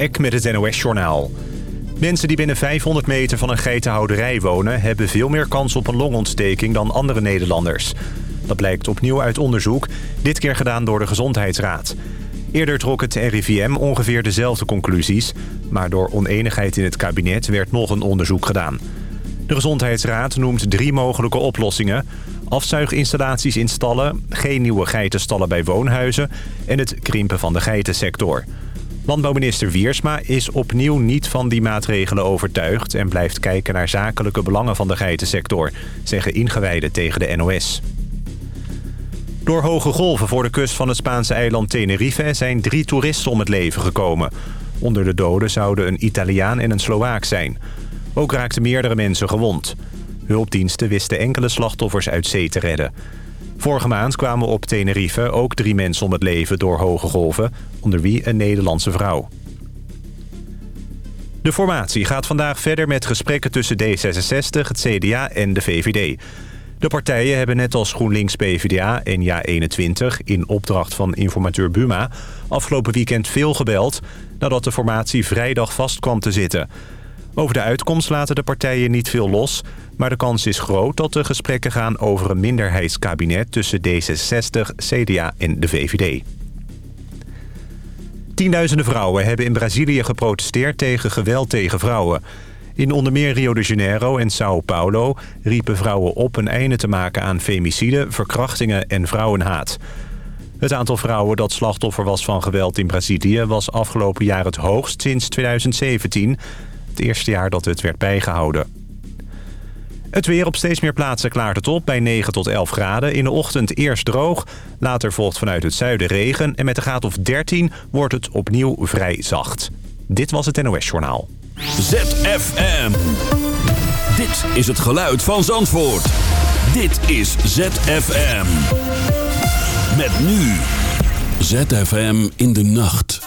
Ek met het NOS-journaal. Mensen die binnen 500 meter van een geitenhouderij wonen... hebben veel meer kans op een longontsteking dan andere Nederlanders. Dat blijkt opnieuw uit onderzoek, dit keer gedaan door de Gezondheidsraad. Eerder trok het RIVM ongeveer dezelfde conclusies... maar door oneenigheid in het kabinet werd nog een onderzoek gedaan. De Gezondheidsraad noemt drie mogelijke oplossingen... afzuiginstallaties in stallen, geen nieuwe geitenstallen bij woonhuizen... en het krimpen van de geitensector... Landbouwminister Wiersma is opnieuw niet van die maatregelen overtuigd... en blijft kijken naar zakelijke belangen van de geitensector... zeggen ingewijden tegen de NOS. Door hoge golven voor de kust van het Spaanse eiland Tenerife... zijn drie toeristen om het leven gekomen. Onder de doden zouden een Italiaan en een Slovaak zijn. Ook raakten meerdere mensen gewond. Hulpdiensten wisten enkele slachtoffers uit zee te redden. Vorige maand kwamen op Tenerife ook drie mensen om het leven door hoge golven, onder wie een Nederlandse vrouw. De formatie gaat vandaag verder met gesprekken tussen D66, het CDA en de VVD. De partijen hebben net als GroenLinks, PvdA en JA21... in opdracht van informateur Buma afgelopen weekend veel gebeld... nadat de formatie vrijdag vast kwam te zitten. Over de uitkomst laten de partijen niet veel los... Maar de kans is groot dat de gesprekken gaan over een minderheidskabinet... tussen D66, CDA en de VVD. Tienduizenden vrouwen hebben in Brazilië geprotesteerd tegen geweld tegen vrouwen. In onder meer Rio de Janeiro en Sao Paulo riepen vrouwen op een einde te maken aan femicide, verkrachtingen en vrouwenhaat. Het aantal vrouwen dat slachtoffer was van geweld in Brazilië was afgelopen jaar het hoogst sinds 2017, het eerste jaar dat het werd bijgehouden. Het weer op steeds meer plaatsen klaart het op bij 9 tot 11 graden. In de ochtend eerst droog, later volgt vanuit het zuiden regen... en met de graad of 13 wordt het opnieuw vrij zacht. Dit was het NOS Journaal. ZFM. Dit is het geluid van Zandvoort. Dit is ZFM. Met nu... ZFM in de nacht.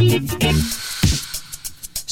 Thank you.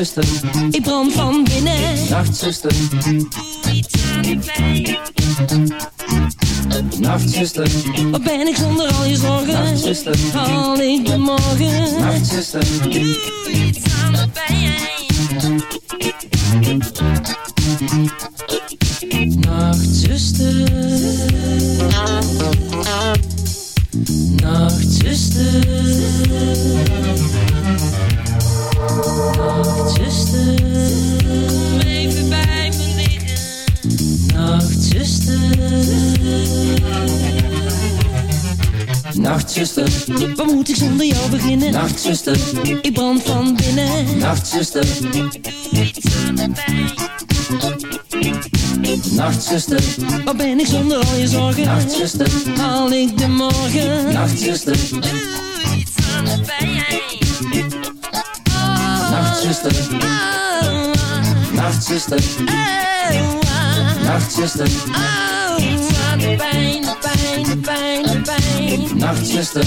Nachtzuster, ik brand van binnen. Nachtzuster, doe iets aan Nachtzuster, wat ben ik zonder al je zorgen? Nachtzuster, haal ik de morgen? Nachtzuster, doe iets Nachtzuster, ik brand van binnen. Nachtzuster, Nachtzuster, waar ben ik zonder al je zorgen? Nachtzuster, haal ik de morgen? Nachtzuster, doe iets aan de pijn. Oh. Nachtzuster, oh. Nachtzuster, oh. Nachtzuster, oh. iets aan de pijn, pijn, pijn, pijn. Nachtzuster.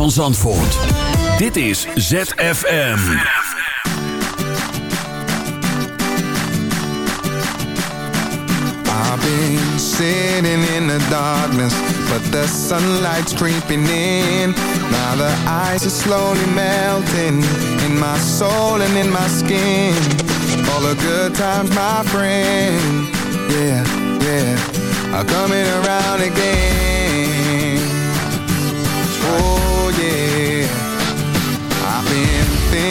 van Zandvoort. Dit is ZFM. I've been sitting in the darkness, but the sunlight's creeping in. Now the ice is slowly melting in my soul and in my skin. All the good times, my friend. Yeah, yeah, are coming around again.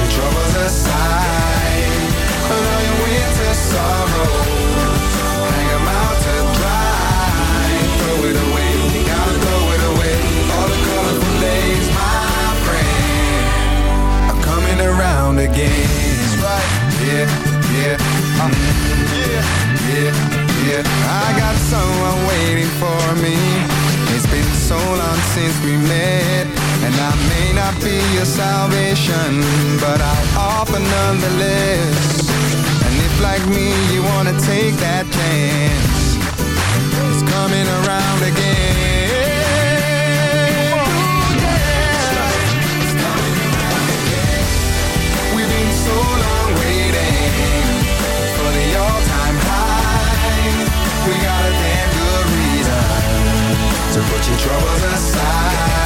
your troubles aside Put all your winter sorrows Hang them out to dry Throw it away, you gotta throw it away All the colorful days, my friend Are coming around again That's right Yeah, yeah, uh, yeah, yeah, yeah I got someone waiting for me It's been so long since we met and I may not be your salvation But I'll offer nonetheless And if like me you wanna take that chance It's coming around again We got a damn To put your troubles aside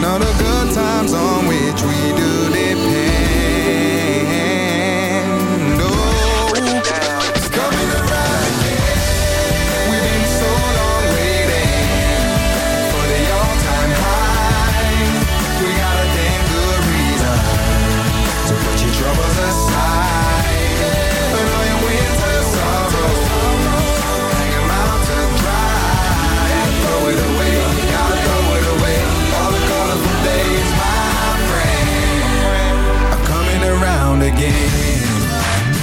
the good times on which we do again.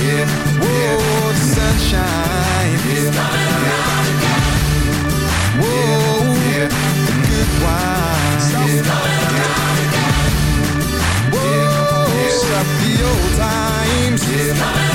Yeah, whoa, the sunshine. Yeah, yeah. Whoa, yeah, the good wine. Yeah, yeah. Whoa, yeah. the old times. Yeah.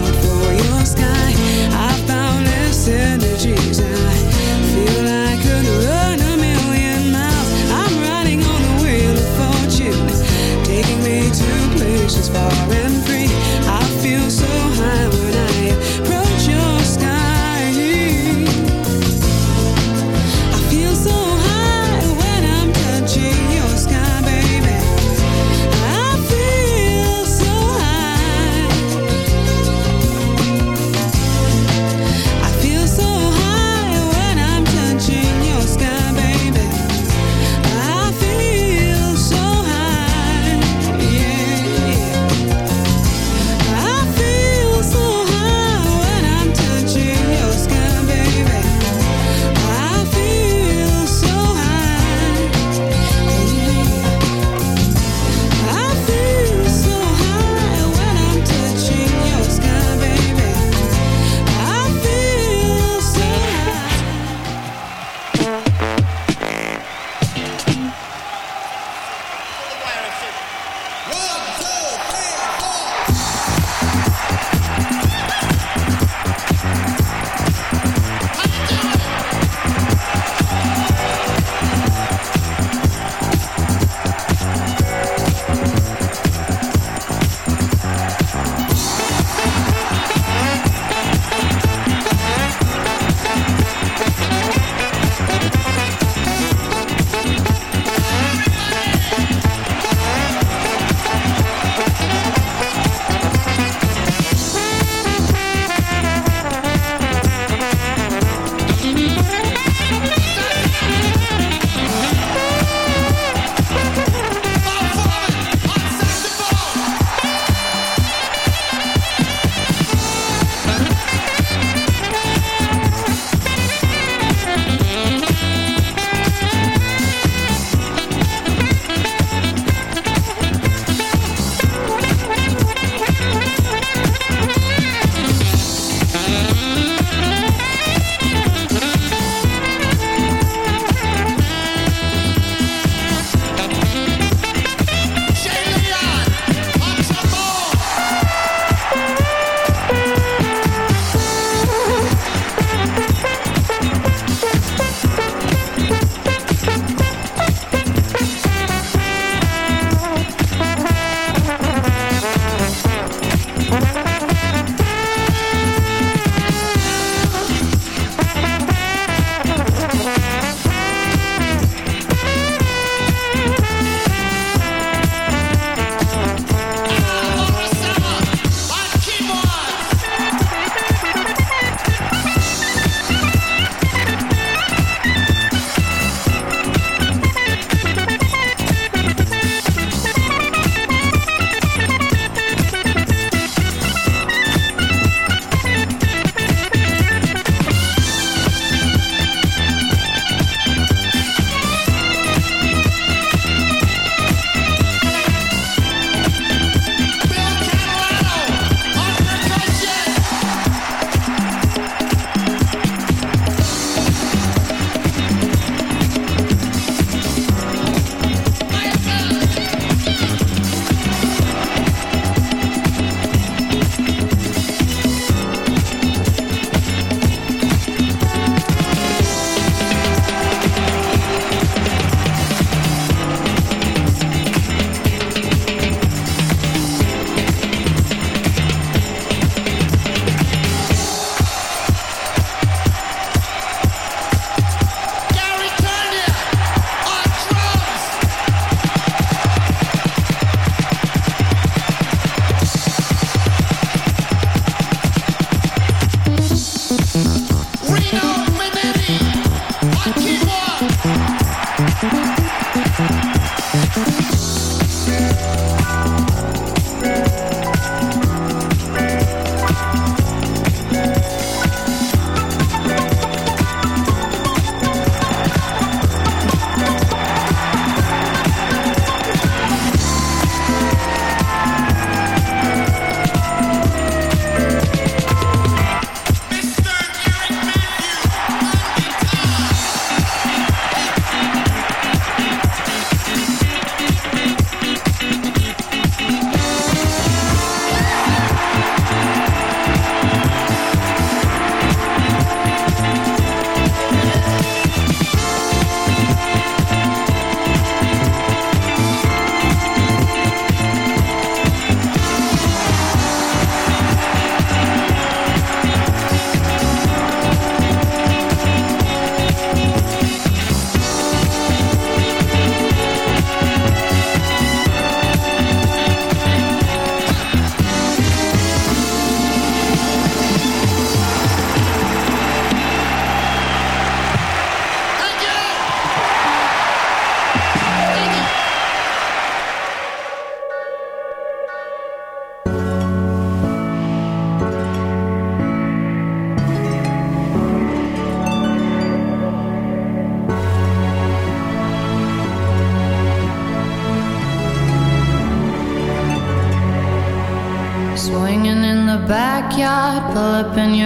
sky. I found the energies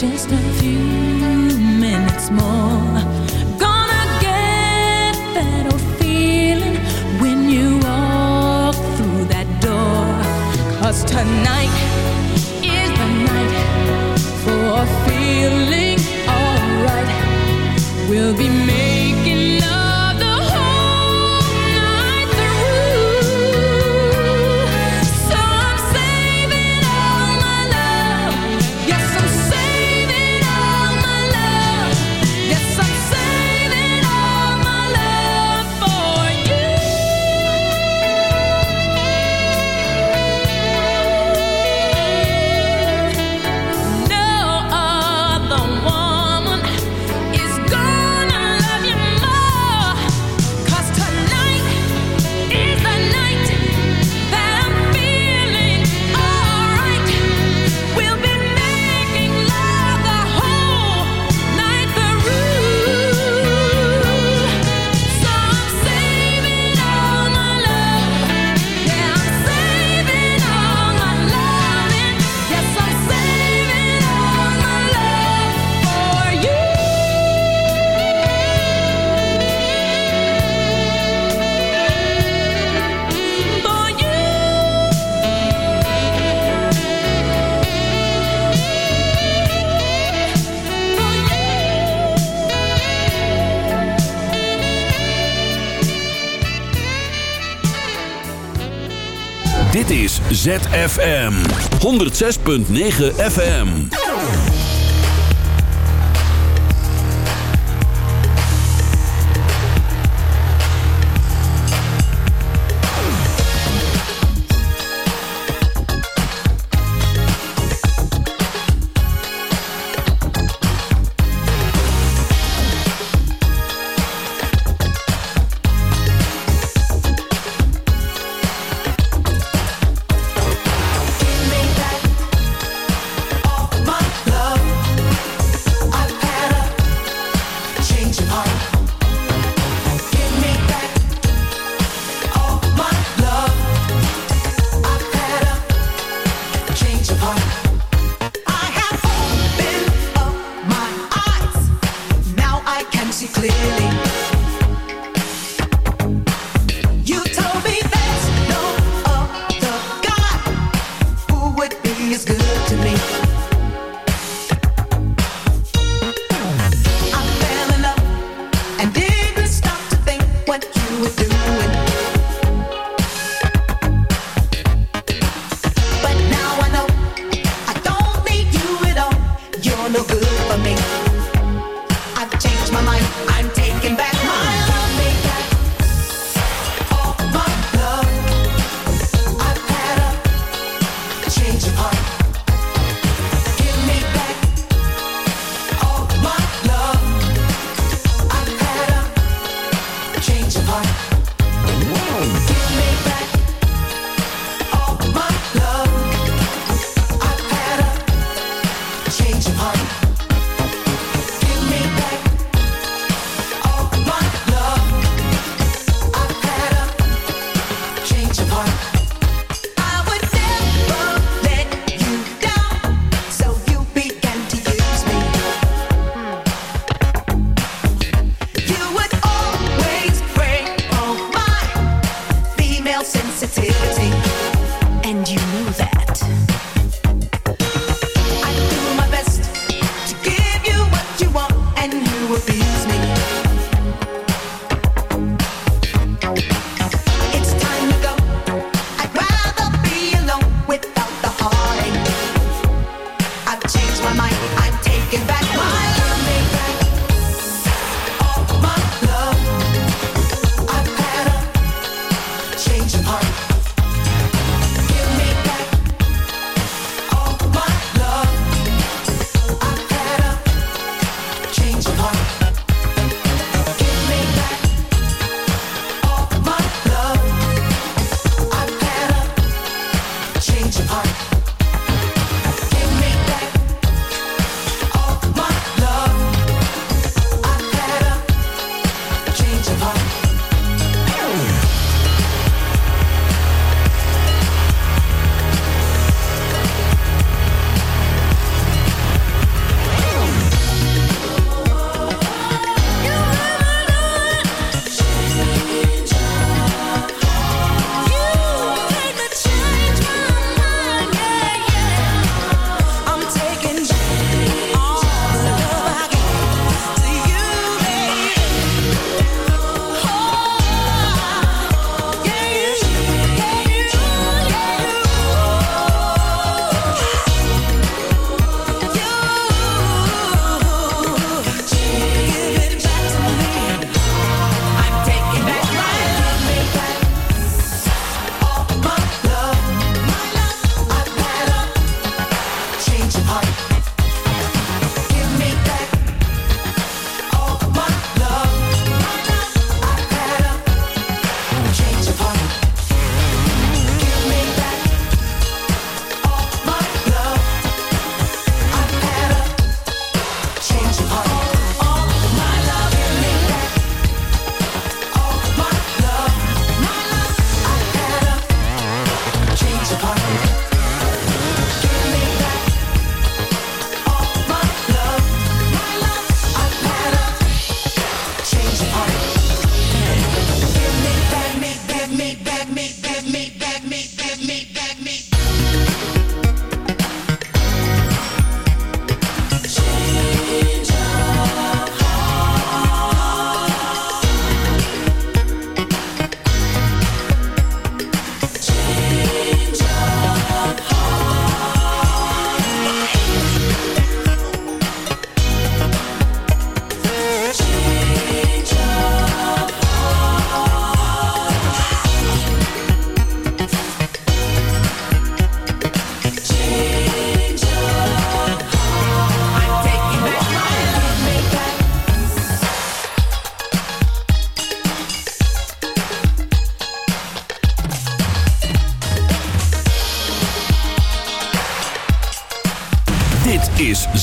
just a few minutes more. Gonna get that old feeling when you walk through that door. Cause tonight ZFM 106.9 FM.